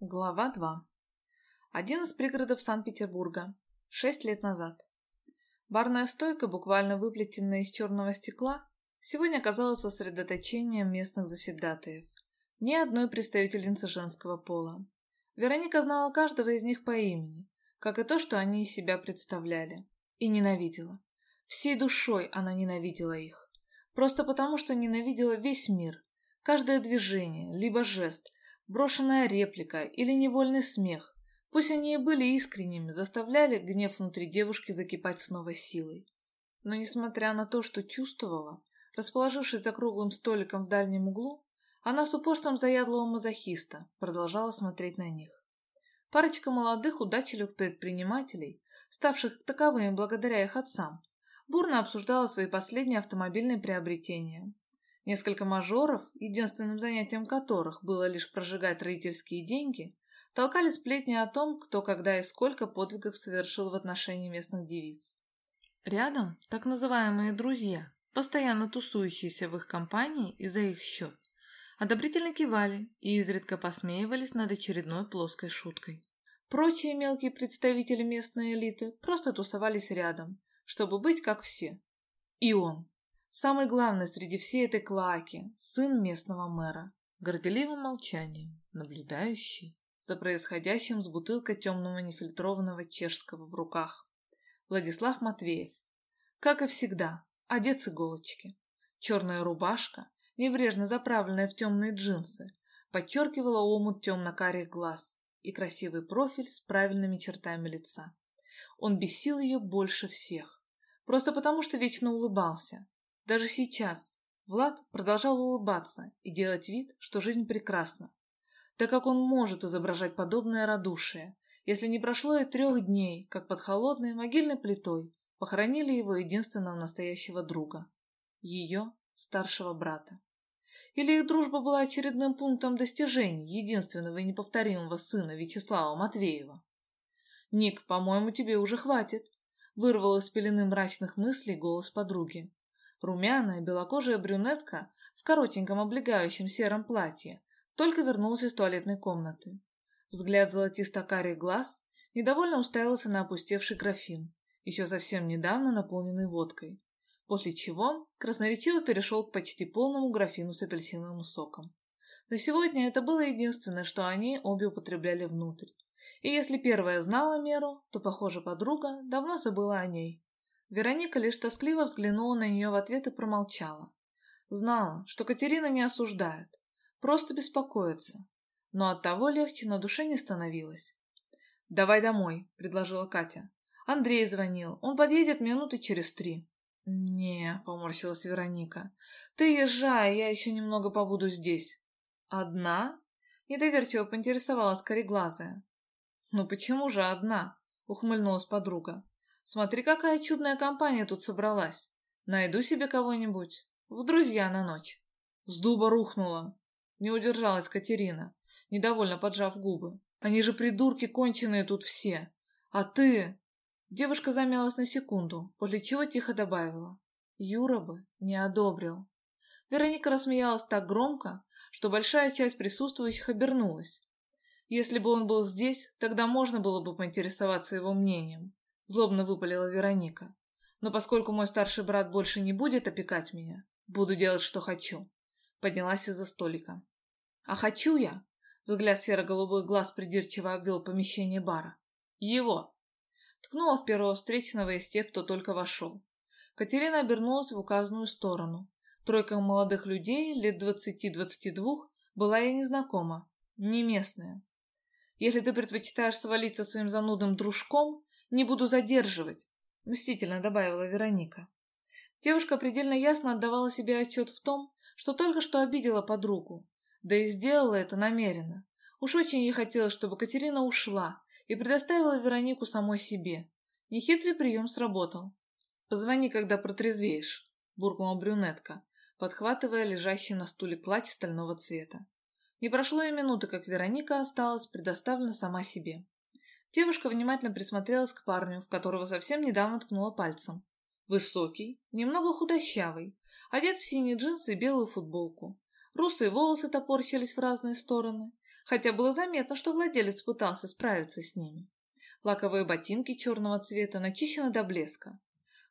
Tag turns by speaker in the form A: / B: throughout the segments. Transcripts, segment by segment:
A: Глава 2. Один из пригородов Санкт-Петербурга. Шесть лет назад. Барная стойка, буквально выплетенная из черного стекла, сегодня оказалась сосредоточением местных завсегдатаев. Ни одной представительницы женского пола. Вероника знала каждого из них по имени, как и то, что они из себя представляли. И ненавидела. Всей душой она ненавидела их. Просто потому, что ненавидела весь мир. Каждое движение, либо жест – Брошенная реплика или невольный смех, пусть они и были искренними, заставляли гнев внутри девушки закипать с новой силой. Но несмотря на то, что чувствовала, расположившись за круглым столиком в дальнем углу, она с упорством заядлого мазохиста продолжала смотреть на них. Парочка молодых удачливых предпринимателей, ставших таковыми благодаря их отцам, бурно обсуждала свои последние автомобильные приобретения, Несколько мажоров, единственным занятием которых было лишь прожигать родительские деньги, толкали сплетни о том, кто когда и сколько подвигов совершил в отношении местных девиц. Рядом так называемые «друзья», постоянно тусующиеся в их компании и за их счет, одобрительно кивали и изредка посмеивались над очередной плоской шуткой. Прочие мелкие представители местной элиты просто тусовались рядом, чтобы быть как все. И он. Самый главный среди всей этой клаки, сын местного мэра, горделивым молчанием, наблюдающий за происходящим с бутылкой темного нефильтрованного чешского в руках. Владислав Матвеев. Как и всегда, одет с иголочки. Черная рубашка, небрежно заправленная в темные джинсы, подчеркивала омут темно-карих глаз и красивый профиль с правильными чертами лица. Он бесил ее больше всех, просто потому что вечно улыбался, даже сейчас Влад продолжал улыбаться и делать вид, что жизнь прекрасна, так как он может изображать подобное радушие, если не прошло и трех дней, как под холодной могильной плитой похоронили его единственного настоящего друга, ее старшего брата. Или их дружба была очередным пунктом достижений единственного и неповторимого сына Вячеслава Матвеева? «Ник, по-моему, тебе уже хватит», — вырвал из пелены мрачных мыслей голос подруги. Румяная, белокожая брюнетка в коротеньком облегающем сером платье только вернулась из туалетной комнаты. Взгляд золотисто-карих глаз недовольно уставился на опустевший графин, еще совсем недавно наполненный водкой, после чего красноречиво перешел к почти полному графину с апельсиновым соком. На сегодня это было единственное, что они обе употребляли внутрь. И если первая знала меру, то, похоже, подруга давно забыла о ней. Вероника лишь тоскливо взглянула на нее в ответ и промолчала. Знала, что Катерина не осуждает, просто беспокоится, но от того легче на душе не становилось. «Давай домой», — предложила Катя. «Андрей звонил, он подъедет минуты через три». «Не», — поморщилась Вероника. «Ты езжай, я еще немного побуду здесь». «Одна?» — недоверчиво поинтересовалась кореглазая. «Ну почему же одна?» — ухмыльнулась подруга. Смотри, какая чудная компания тут собралась. Найду себе кого-нибудь. В друзья на ночь. С дуба рухнула. Не удержалась Катерина, недовольно поджав губы. Они же придурки конченые тут все. А ты... Девушка замялась на секунду, после чего тихо добавила. Юра бы не одобрил. Вероника рассмеялась так громко, что большая часть присутствующих обернулась. Если бы он был здесь, тогда можно было бы поинтересоваться его мнением. Злобно выпалила Вероника. Но поскольку мой старший брат больше не будет опекать меня, буду делать, что хочу. Поднялась из-за столика. А хочу я, взгляд серо-голубых глаз придирчиво обвел помещение бара. Его. Ткнула в первого встречного из тех, кто только вошел. Катерина обернулась в указанную сторону. Тройка молодых людей, лет двадцати-двадцати двух, была ей незнакома, не местная. Если ты предпочитаешь свалиться своим занудным дружком, не буду задерживать, мстительно добавила Вероника. Девушка предельно ясно отдавала себе отчет в том, что только что обидела подругу, да и сделала это намеренно. Уж очень ей хотелось, чтобы Катерина ушла и предоставила Веронику самой себе. Нехитрый прием сработал. «Позвони, когда протрезвеешь», — буркнула брюнетка, подхватывая лежащий на стуле клатч стального цвета. Не прошло и минуты, как Вероника осталась предоставлена сама себе. Девушка внимательно присмотрелась к парню, в которого совсем недавно ткнула пальцем. Высокий, немного худощавый, одет в синие джинсы и белую футболку. Русые волосы топорщились в разные стороны, хотя было заметно, что владелец пытался справиться с ними. Лаковые ботинки черного цвета начищены до блеска.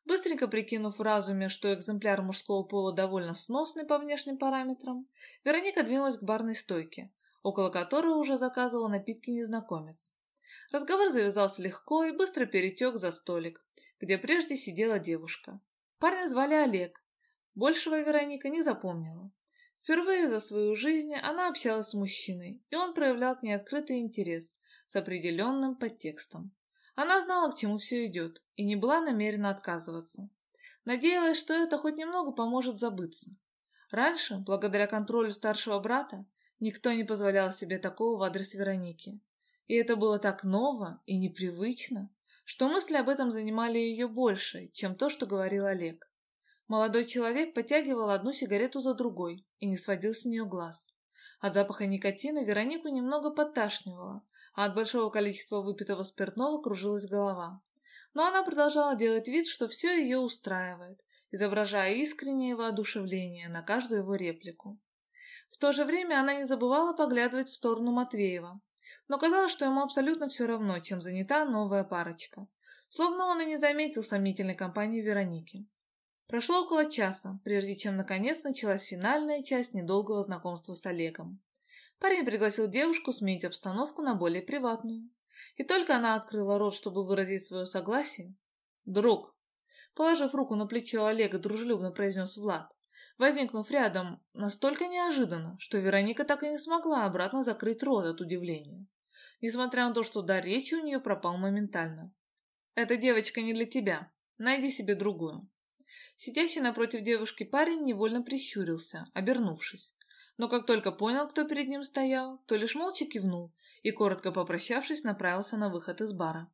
A: Быстренько прикинув в разуме, что экземпляр мужского пола довольно сносный по внешним параметрам, Вероника двинулась к барной стойке, около которой уже заказывал напитки незнакомец. Разговор завязался легко и быстро перетек за столик, где прежде сидела девушка. Парня звали Олег. Большего Вероника не запомнила. Впервые за свою жизнь она общалась с мужчиной, и он проявлял к ней открытый интерес с определенным подтекстом. Она знала, к чему все идет, и не была намерена отказываться. Надеялась, что это хоть немного поможет забыться. Раньше, благодаря контролю старшего брата, никто не позволял себе такого в адрес Вероники. И это было так ново и непривычно, что мысли об этом занимали ее больше, чем то, что говорил Олег. Молодой человек потягивал одну сигарету за другой и не сводил с нее глаз. От запаха никотина Веронику немного подташнивало, а от большого количества выпитого спиртного кружилась голова. Но она продолжала делать вид, что все ее устраивает, изображая искреннее воодушевление на каждую его реплику. В то же время она не забывала поглядывать в сторону Матвеева, но казалось, что ему абсолютно все равно, чем занята новая парочка. Словно он и не заметил сомнительной компании Вероники. Прошло около часа, прежде чем наконец началась финальная часть недолгого знакомства с Олегом. Парень пригласил девушку сменить обстановку на более приватную. И только она открыла рот, чтобы выразить свое согласие. «Друг!» Положив руку на плечо Олега, дружелюбно произнес Влад, возникнув рядом настолько неожиданно, что Вероника так и не смогла обратно закрыть рот от удивления. Несмотря на то, что дар речи у нее пропал моментально. «Эта девочка не для тебя. Найди себе другую». Сидящий напротив девушки парень невольно прищурился, обернувшись. Но как только понял, кто перед ним стоял, то лишь молча кивнул и, коротко попрощавшись, направился на выход из бара.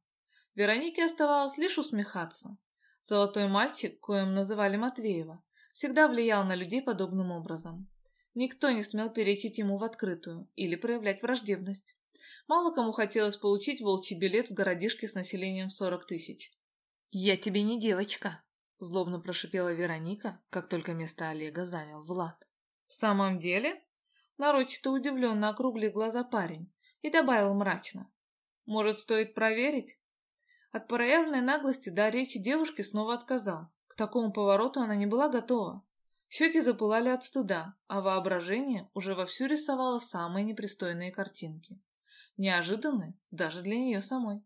A: Веронике оставалось лишь усмехаться. Золотой мальчик, коим называли Матвеева, всегда влиял на людей подобным образом. Никто не смел перечить ему в открытую или проявлять враждебность. Мало кому хотелось получить волчий билет в городишке с населением 40 тысяч. «Я тебе не девочка», Злобно прошипела Вероника, как только место Олега занял Влад. «В самом деле?» Нарочито удивленно округлил глаза парень и добавил мрачно. «Может, стоит проверить?» От проявленной наглости до речи девушки снова отказал. К такому повороту она не была готова. Щеки запылали от стыда, а воображение уже вовсю рисовало самые непристойные картинки. Неожиданные даже для нее самой.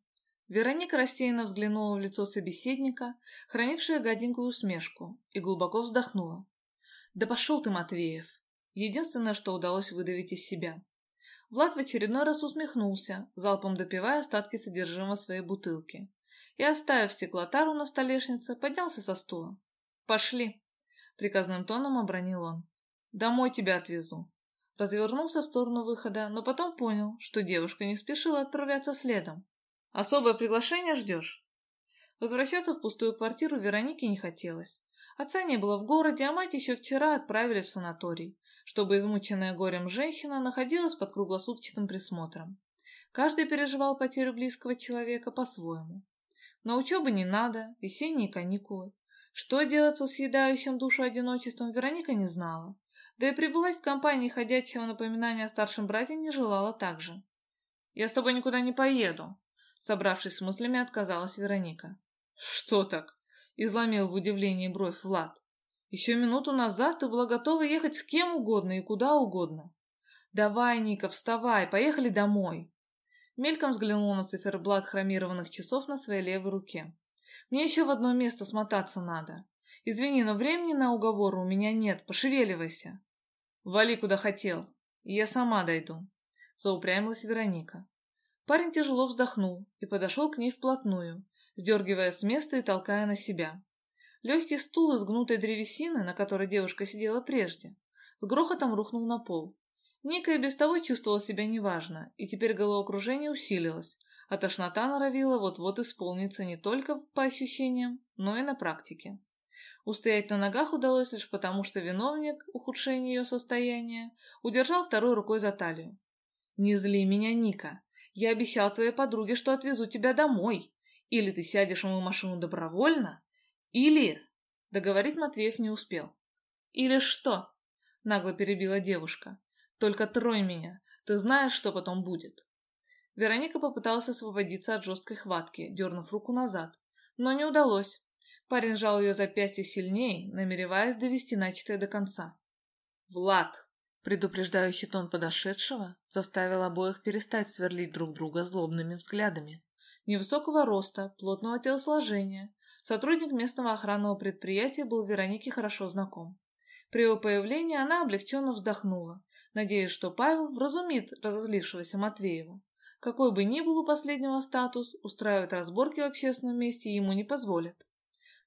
A: Вероника рассеянно взглянула в лицо собеседника, хранившее гаденькую усмешку, и глубоко вздохнула. «Да пошел ты, Матвеев!» Единственное, что удалось выдавить из себя. Влад в очередной раз усмехнулся, залпом допивая остатки содержимого своей бутылки. И, оставив стеклотару на столешнице, поднялся со стула. «Пошли!» — приказным тоном обронил он. «Домой тебя отвезу». Развернулся в сторону выхода, но потом понял, что девушка не спешила отправляться следом. Особое приглашение ждешь?» Возвращаться в пустую квартиру Веронике не хотелось. Отца не было в городе, а мать еще вчера отправили в санаторий, чтобы измученная горем женщина находилась под круглосуточным присмотром. Каждый переживал потерю близкого человека по-своему. На учебу не надо, весенние каникулы. Что делать со съедающим душу одиночеством, Вероника не знала. Да и пребывать в компании ходячего напоминания о старшем брате не желала также. «Я с тобой никуда не поеду», Собравшись с мыслями, отказалась Вероника. «Что так?» — изломил в удивлении бровь Влад. «Еще минуту назад ты была готова ехать с кем угодно и куда угодно. Давай, Ника, вставай, поехали домой!» Мельком взглянул на циферблат хромированных часов на своей левой руке. «Мне еще в одно место смотаться надо. Извини, но времени на уговоры у меня нет, пошевеливайся». «Вали, куда хотел, я сама дойду», — заупрямилась Вероника. Парень тяжело вздохнул и подошел к ней вплотную, сдергивая с места и толкая на себя. Легкий стул из гнутой древесины, на которой девушка сидела прежде, с грохотом рухнул на пол. Ника и без того чувствовала себя неважно, и теперь головокружение усилилось, а тошнота норовила вот-вот исполниться не только по ощущениям, но и на практике. Устоять на ногах удалось лишь потому, что виновник ухудшения ее состояния удержал второй рукой за талию. «Не зли меня, Ника!» Я обещал твоей подруге, что отвезу тебя домой. Или ты сядешь в мою машину добровольно, или...» Договорить Матвеев не успел. «Или что?» — нагло перебила девушка. «Только тронь меня. Ты знаешь, что потом будет. Вероника попыталась освободиться от жесткой хватки, дернув руку назад. Но не удалось. Парень сжал ее запястье сильнее, намереваясь довести начатое до конца. «Влад!» Предупреждающий тон подошедшего заставил обоих перестать сверлить друг друга злобными взглядами. Невысокого роста, плотного телосложения, сотрудник местного охранного предприятия был Веронике хорошо знаком. При его появлении она облегченно вздохнула, надеясь, что Павел вразумит разозлившегося Матвеева. Какой бы ни был у последнего статус, устраивать разборки в общественном месте ему не позволят.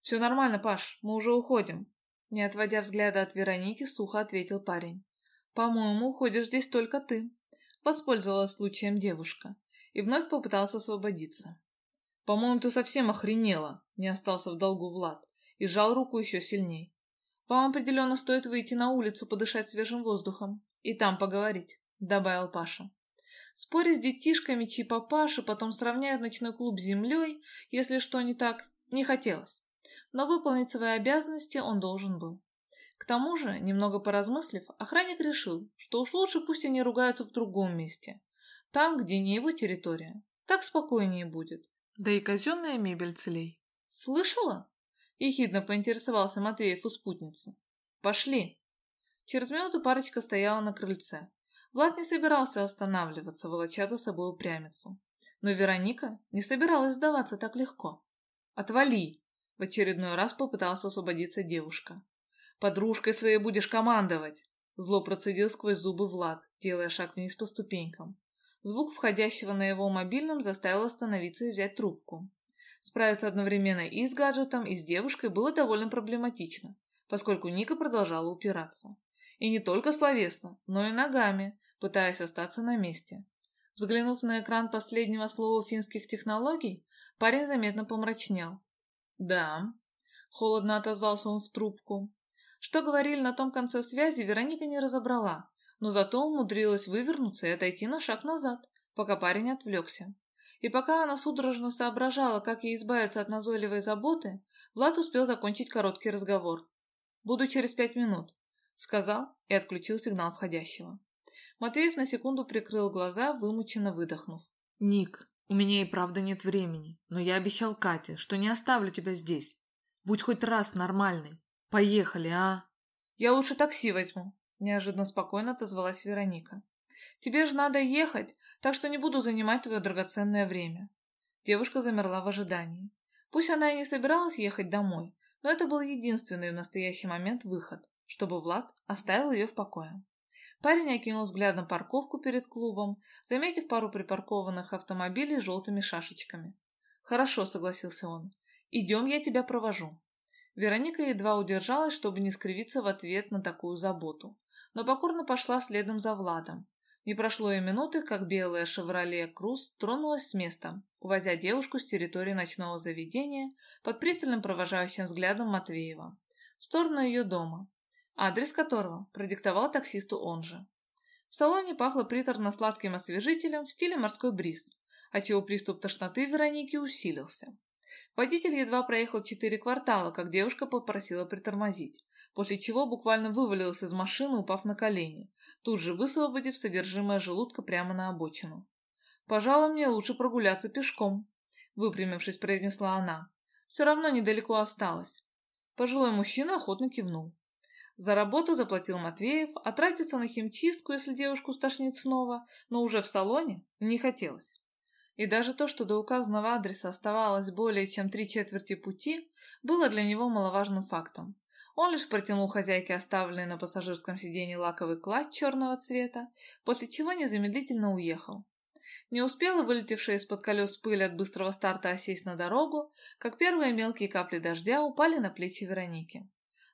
A: «Все нормально, Паш, мы уже уходим», не отводя взгляда от Вероники, сухо ответил парень. «По-моему, уходишь здесь только ты», — воспользовалась случаем девушка и вновь попытался освободиться. «По-моему, ты совсем охренела», — не остался в долгу Влад и сжал руку еще сильней. «Вам определенно стоит выйти на улицу, подышать свежим воздухом и там поговорить», — добавил Паша. Спорить с детишками, чьи папаши потом сравняют ночной клуб с землей, если что не так, не хотелось. Но выполнить свои обязанности он должен был. К тому же, немного поразмыслив, охранник решил, что уж лучше пусть они ругаются в другом месте. Там, где не его территория. Так спокойнее будет. Да и казенная мебель целей. «Слышала?» – ехидно поинтересовался Матвеев у спутницы. «Пошли!» Через минуту парочка стояла на крыльце. Влад не собирался останавливаться, волоча за собой упрямицу. Но Вероника не собиралась сдаваться так легко. «Отвали!» – в очередной раз попытался освободиться девушка. «Подружкой своей будешь командовать!» Зло процедил сквозь зубы Влад, делая шаг вниз по ступенькам. Звук входящего на его мобильном заставил остановиться и взять трубку. Справиться одновременно и с гаджетом, и с девушкой было довольно проблематично, поскольку Ника продолжала упираться. И не только словесно, но и ногами, пытаясь остаться на месте. Взглянув на экран последнего слова финских технологий, парень заметно помрачнел. «Да», — холодно отозвался он в трубку. Что говорили на том конце связи, Вероника не разобрала, но зато умудрилась вывернуться и отойти на шаг назад, пока парень отвлекся. И пока она судорожно соображала, как ей избавиться от назойливой заботы, Влад успел закончить короткий разговор. «Буду через пять минут», — сказал и отключил сигнал входящего. Матвеев на секунду прикрыл глаза, вымученно выдохнув. «Ник, у меня и правда нет времени, но я обещал Кате, что не оставлю тебя здесь. Будь хоть раз нормальный. Поехали, а? Я лучше такси возьму, неожиданно спокойно отозвалась Вероника. Тебе же надо ехать, так что не буду занимать твое драгоценное время. Девушка замерла в ожидании. Пусть она и не собиралась ехать домой, но это был единственный в настоящий момент выход, чтобы Влад оставил ее в покое. Парень окинул взглядом парковку перед клубом, заметив пару припаркованных автомобилей с желтыми шашечками. «Хорошо», — согласился он. «Идем, я тебя провожу». Вероника едва удержалась, чтобы не скривиться в ответ на такую заботу, но покорно пошла следом за Владом. Не прошло и минуты, как белая «Шевроле Круз» тронулась с места, увозя девушку с территории ночного заведения под пристальным провожающим взглядом Матвеева, в сторону ее дома, адрес которого продиктовал таксисту он же. В салоне пахло приторно-сладким освежителем в стиле морской бриз, отчего приступ тошноты Вероники усилился. Водитель едва проехал четыре квартала, как девушка попросила притормозить, после чего буквально вывалился из машины, упав на колени, тут же высвободив содержимое желудка прямо на обочину. «Пожалуй, мне лучше прогуляться пешком», — выпрямившись, произнесла она. «Все равно недалеко осталось». Пожилой мужчина охотно кивнул. За работу заплатил Матвеев, а тратиться на химчистку, если девушку стошнит снова, но уже в салоне, не хотелось. И даже то, что до указанного адреса оставалось более чем три четверти пути, было для него маловажным фактом. Он лишь протянул хозяйке оставленный на пассажирском сиденье лаковый клатч черного цвета, после чего незамедлительно уехал. Не успела вылетевшая из-под колес пыль от быстрого старта осесть на дорогу, как первые мелкие капли дождя упали на плечи Вероники.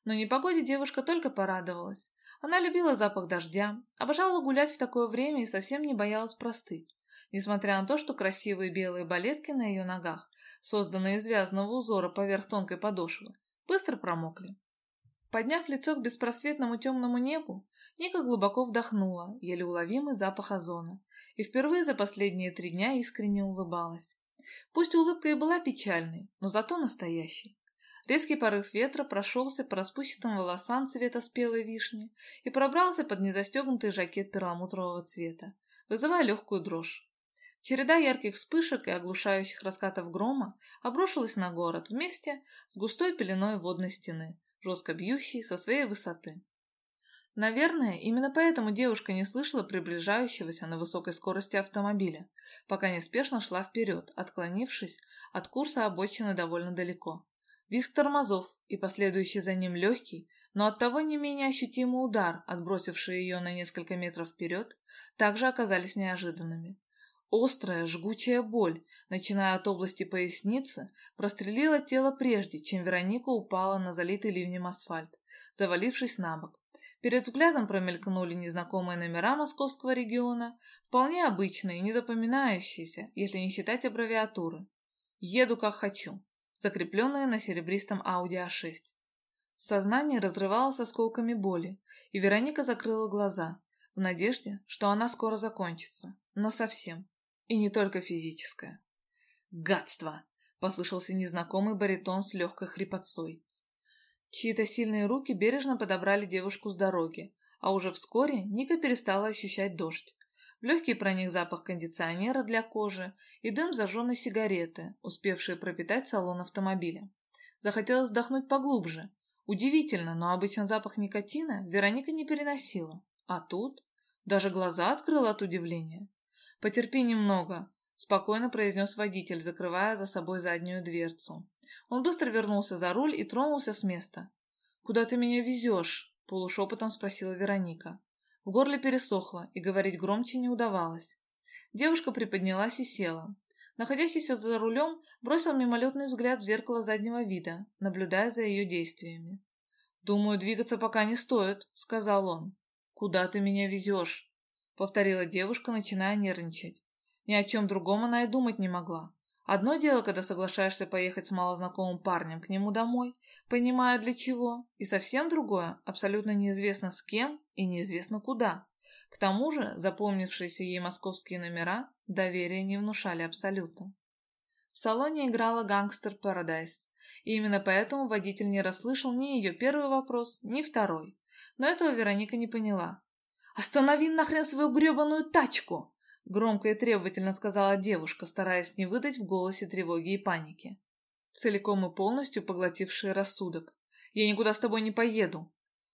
A: Но непогоде девушка только порадовалась. Она любила запах дождя, обожала гулять в такое время и совсем не боялась простыть несмотря на то, что красивые белые балетки на ее ногах, созданные из вязаного узора поверх тонкой подошвы, быстро промокли. Подняв лицо к беспросветному темному небу, Ника глубоко вдохнула еле уловимый запах озона и впервые за последние три дня искренне улыбалась. Пусть улыбка и была печальной, но зато настоящей. Резкий порыв ветра прошелся по распущенным волосам цвета спелой вишни и пробрался под незастегнутый жакет перламутрового цвета, вызывая легкую дрожь. Череда ярких вспышек и оглушающих раскатов грома обрушилась на город вместе с густой пеленой водной стены, жестко бьющей со своей высоты. Наверное, именно поэтому девушка не слышала приближающегося на высокой скорости автомобиля, пока неспешно шла вперед, отклонившись от курса обочины довольно далеко. Визг тормозов и последующий за ним легкий, но оттого не менее ощутимый удар, отбросивший ее на несколько метров вперед, также оказались неожиданными. Острая, жгучая боль, начиная от области поясницы, прострелила тело прежде, чем Вероника упала на залитый ливнем асфальт, завалившись на бок. Перед взглядом промелькнули незнакомые номера московского региона, вполне обычные, не запоминающиеся, если не считать аббревиатуры. «Еду как хочу», закрепленные на серебристом Audi A6. Сознание разрывалось осколками боли, и Вероника закрыла глаза, в надежде, что она скоро закончится, но совсем, и не только физическое. «Гадство!» — послышался незнакомый баритон с легкой хрипотцой. Чьи-то сильные руки бережно подобрали девушку с дороги, а уже вскоре Ника перестала ощущать дождь. Легкий проник запах кондиционера для кожи и дым зажженной сигареты, успевшие пропитать салон автомобиля. Захотелось вдохнуть поглубже. Удивительно, но обычно запах никотина Вероника не переносила. А тут даже глаза открыла от удивления. «Потерпи немного», — спокойно произнес водитель, закрывая за собой заднюю дверцу. Он быстро вернулся за руль и тронулся с места. «Куда ты меня везешь?» — полушепотом спросила Вероника. В горле пересохло, и говорить громче не удавалось. Девушка приподнялась и села. Находящийся за рулем бросил мимолетный взгляд в зеркало заднего вида, наблюдая за ее действиями. «Думаю, двигаться пока не стоит», — сказал он. «Куда ты меня везешь?» — повторила девушка, начиная нервничать. Ни о чем другом она и думать не могла. Одно дело, когда соглашаешься поехать с малознакомым парнем к нему домой, понимая для чего, и совсем другое, абсолютно неизвестно с кем и неизвестно куда. К тому же запомнившиеся ей московские номера доверия не внушали абсолютно. В салоне играла «Гангстер Парадайз», и именно поэтому водитель не расслышал ни ее первый вопрос, ни второй. Но этого Вероника не поняла. «Останови нахрен свою гребаную тачку!» Громко и требовательно сказала девушка, стараясь не выдать в голосе тревоги и паники. Целиком и полностью поглотивший рассудок. «Я никуда с тобой не поеду!»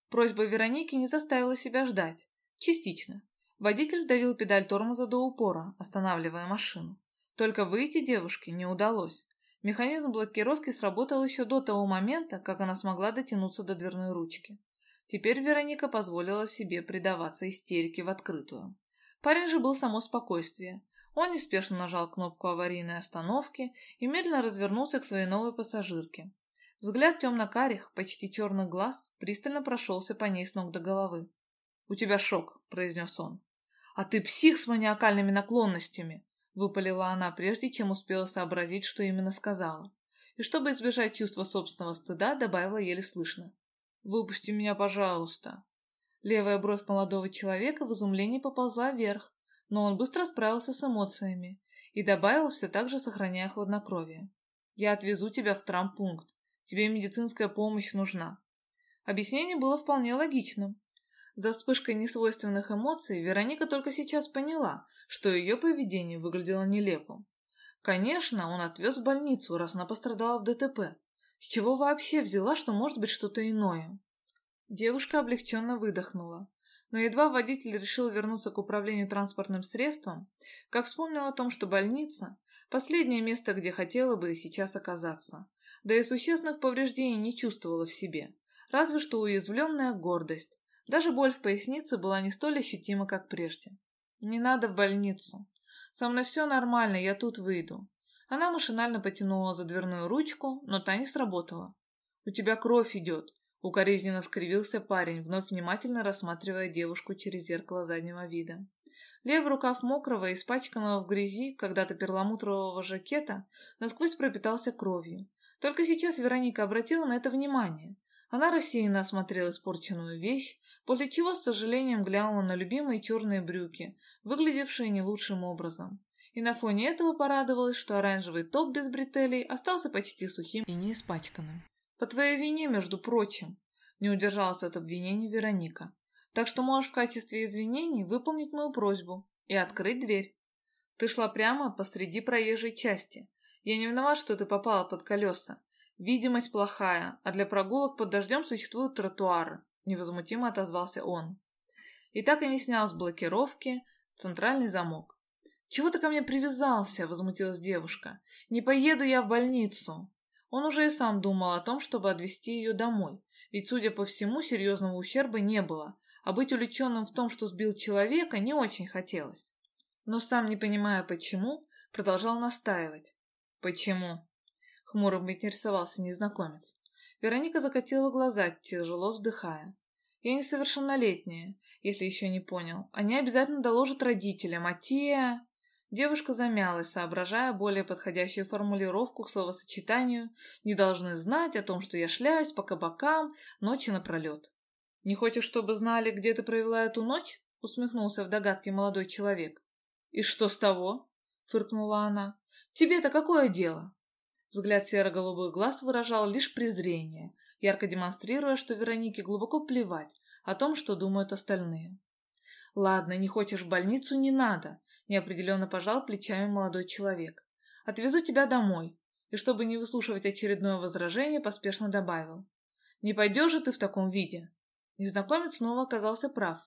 A: Просьба Вероники не заставила себя ждать. Частично. Водитель вдавил педаль тормоза до упора, останавливая машину. Только выйти девушке не удалось. Механизм блокировки сработал еще до того момента, как она смогла дотянуться до дверной ручки. Теперь Вероника позволила себе предаваться истерике в открытую. Парень же был само спокойствие. Он неспешно нажал кнопку аварийной остановки и медленно развернулся к своей новой пассажирке. Взгляд темно-карих, почти черных глаз, пристально прошелся по ней с ног до головы. «У тебя шок», — произнес он. «А ты псих с маниакальными наклонностями», — выпалила она, прежде чем успела сообразить, что именно сказала. И чтобы избежать чувства собственного стыда, добавила еле слышно. «Выпусти меня, пожалуйста». Левая бровь молодого человека в изумлении поползла вверх, но он быстро справился с эмоциями и добавил, все так же сохраняя хладнокровие. «Я отвезу тебя в травмпункт. Тебе медицинская помощь нужна». Объяснение было вполне логичным. За вспышкой несвойственных эмоций Вероника только сейчас поняла, что ее поведение выглядело нелепым. Конечно, он отвез в больницу, раз она пострадала в ДТП. С чего вообще взяла, что может быть что-то иное? Девушка облегченно выдохнула. Но едва водитель решил вернуться к управлению транспортным средством, как вспомнил о том, что больница – последнее место, где хотела бы сейчас оказаться. Да и существенных повреждений не чувствовала в себе. Разве что уязвленная гордость. Даже боль в пояснице была не столь ощутима, как прежде. «Не надо в больницу. Со мной все нормально, я тут выйду». Она машинально потянула за дверную ручку, но та не сработала. «У тебя кровь идет», Укоризненно скривился парень, вновь внимательно рассматривая девушку через зеркало заднего вида. Левый рукав мокрого, испачканного в грязи, когда-то перламутрового жакета, насквозь пропитался кровью. Только сейчас Вероника обратила на это внимание. Она рассеянно осмотрела испорченную вещь, после чего с сожалением глянула на любимые черные брюки, выглядевшие не лучшим образом. И на фоне этого порадовалась, что оранжевый топ без бретелей остался почти сухим и не испачканным. По твоей вине, между прочим, не удержалась от обвинений Вероника. Так что можешь в качестве извинений выполнить мою просьбу. и открыть дверь. Ты шла прямо посреди проезжей части. Я не виноват, что ты попала под колеса. Видимость плохая, а для прогулок под дождем существуют тротуары, невозмутимо отозвался он. И так и не снял с блокировки центральный замок. «Чего ты ко мне привязался?» – возмутилась девушка. «Не поеду я в больницу». Он уже и сам думал о том, чтобы отвезти ее домой, ведь, судя по всему, серьезного ущерба не было, а быть увлеченным в том, что сбил человека, не очень хотелось. Но сам, не понимая почему, продолжал настаивать. «Почему?» — хмуро интересовался незнакомец. Вероника закатила глаза, тяжело вздыхая. «Я несовершеннолетняя, если еще не понял. Они обязательно доложат родителям, а те...» Девушка замялась, соображая более подходящую формулировку к словосочетанию «не должны знать о том, что я шляюсь по кабакам ночи напролет». «Не хочешь, чтобы знали, где ты провела эту ночь?» — усмехнулся в догадке молодой человек. «И что с того?» — фыркнула она. «Тебе-то какое дело?» Взгляд серо-голубых глаз выражал лишь презрение, ярко демонстрируя, что Веронике глубоко плевать о том, что думают остальные. «Ладно, не хочешь в больницу, не надо неопределенно пожал плечами молодой человек. «Отвезу тебя домой». И чтобы не выслушивать очередное возражение, поспешно добавил. «Не пойдешь же ты в таком виде?» Незнакомец снова оказался прав.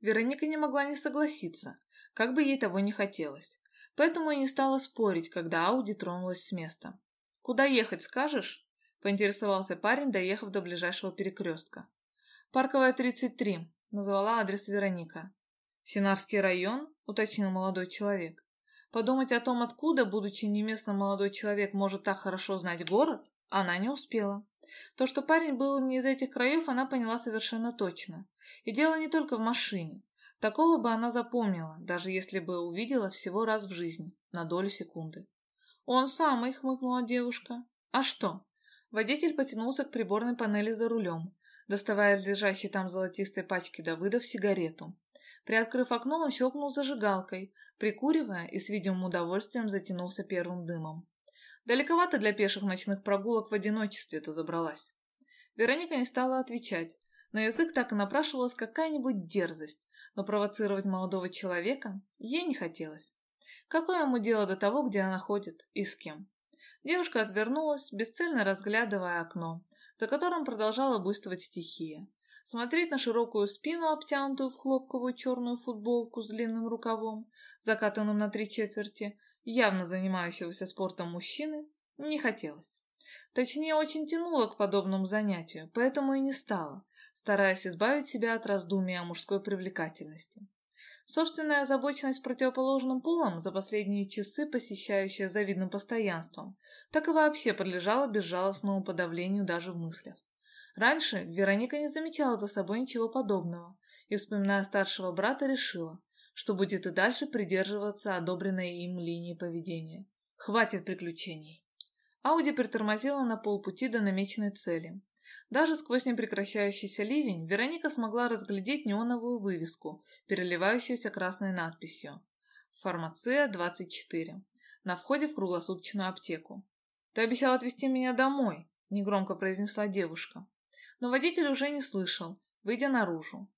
A: Вероника не могла не согласиться, как бы ей того не хотелось. Поэтому и не стала спорить, когда Ауди тронулась с места. «Куда ехать, скажешь?» — поинтересовался парень, доехав до ближайшего перекрестка. «Парковая, 33», — назвала адрес Вероника. «Синарский район?» — уточнил молодой человек. Подумать о том, откуда, будучи не местным молодой человек, может так хорошо знать город, она не успела. То, что парень был не из этих краев, она поняла совершенно точно. И дело не только в машине. Такого бы она запомнила, даже если бы увидела всего раз в жизни, на долю секунды. «Он самый», — хмыкнула девушка. «А что?» Водитель потянулся к приборной панели за рулем, доставая из лежащей там золотистой пачки Давыдов сигарету. Приоткрыв окно, он щелкнул зажигалкой, прикуривая и с видимым удовольствием затянулся первым дымом. Далековато для пеших ночных прогулок в одиночестве это забралась. Вероника не стала отвечать. На язык так и напрашивалась какая-нибудь дерзость, но провоцировать молодого человека ей не хотелось. Какое ему дело до того, где она ходит и с кем? Девушка отвернулась, бесцельно разглядывая окно, за которым продолжала буйствовать стихия смотреть на широкую спину, обтянутую в хлопковую черную футболку с длинным рукавом, закатанным на три четверти, явно занимающегося спортом мужчины, не хотелось. Точнее, очень тянуло к подобному занятию, поэтому и не стала, стараясь избавить себя от раздумий о мужской привлекательности. Собственная озабоченность противоположным полом, за последние часы посещающая завидным постоянством, так и вообще подлежала безжалостному подавлению даже в мыслях. Раньше Вероника не замечала за собой ничего подобного и, вспоминая старшего брата, решила, что будет и дальше придерживаться одобренной им линии поведения. Хватит приключений. Ауди притормозила на полпути до намеченной цели. Даже сквозь непрекращающийся ливень Вероника смогла разглядеть неоновую вывеску, переливающуюся красной надписью «Фармация 24» на входе в круглосуточную аптеку. «Ты обещал отвезти меня домой», — негромко произнесла девушка но водитель уже не слышал, выйдя наружу.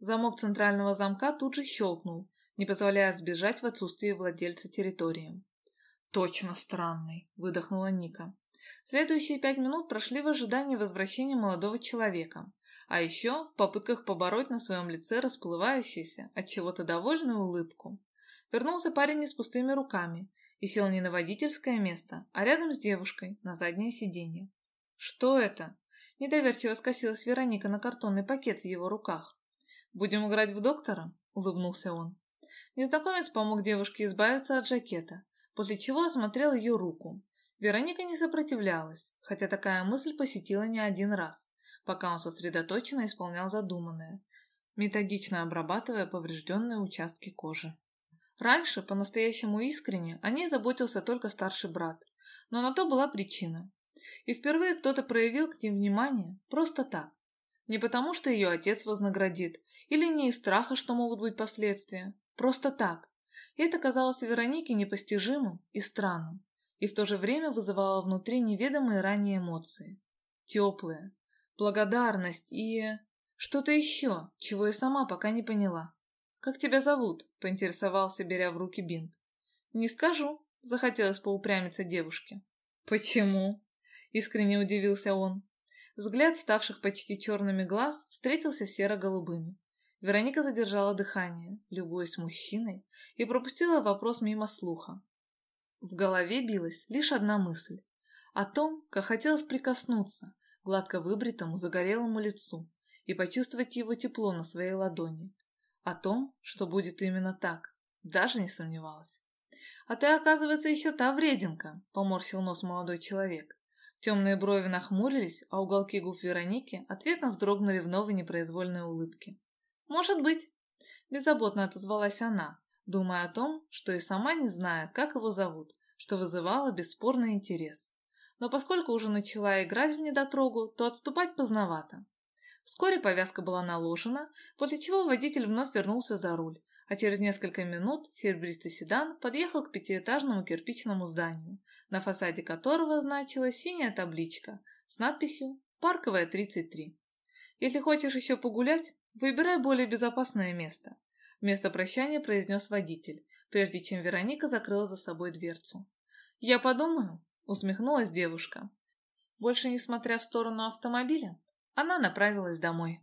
A: Замок центрального замка тут же щелкнул, не позволяя сбежать в отсутствие владельца территории. «Точно странный», — выдохнула Ника. Следующие пять минут прошли в ожидании возвращения молодого человека, а еще в попытках побороть на своем лице расплывающуюся от чего-то довольную улыбку. Вернулся парень не с пустыми руками и сел не на водительское место, а рядом с девушкой на заднее сиденье. «Что это?» Недоверчиво скосилась Вероника на картонный пакет в его руках. «Будем играть в доктора?» — улыбнулся он. Незнакомец помог девушке избавиться от жакета, после чего осмотрел ее руку. Вероника не сопротивлялась, хотя такая мысль посетила не один раз, пока он сосредоточенно исполнял задуманное, методично обрабатывая поврежденные участки кожи. Раньше, по-настоящему искренне, о ней заботился только старший брат, но на то была причина. И впервые кто-то проявил к ним внимание просто так. Не потому, что ее отец вознаградит, или не из страха, что могут быть последствия. Просто так. И это казалось Веронике непостижимым и странным, и в то же время вызывало внутри неведомые ранее эмоции. Теплые, благодарность и... что-то еще, чего и сама пока не поняла. «Как тебя зовут?» — поинтересовался, беря в руки бинт. «Не скажу», — захотелось поупрямиться девушке. «Почему?» — искренне удивился он. Взгляд ставших почти черными глаз встретился серо-голубыми. Вероника задержала дыхание, любуясь мужчиной, и пропустила вопрос мимо слуха. В голове билась лишь одна мысль. О том, как хотелось прикоснуться гладко выбритому загорелому лицу и почувствовать его тепло на своей ладони. О том, что будет именно так, даже не сомневалась. «А ты, оказывается, еще та врединка», — поморщил нос молодой человек. Темные брови нахмурились, а уголки губ Вероники ответно вздрогнули в новой непроизвольной улыбке. «Может быть», — беззаботно отозвалась она, думая о том, что и сама не знает, как его зовут, что вызывало бесспорный интерес. Но поскольку уже начала играть в недотрогу, то отступать поздновато. Вскоре повязка была наложена, после чего водитель вновь вернулся за руль, а через несколько минут серебристый седан подъехал к пятиэтажному кирпичному зданию, на фасаде которого значилась синяя табличка с надписью «Парковая 33». «Если хочешь еще погулять, выбирай более безопасное место», вместо прощания произнес водитель, прежде чем Вероника закрыла за собой дверцу. «Я подумаю», — усмехнулась девушка. Больше не смотря в сторону автомобиля, она направилась домой.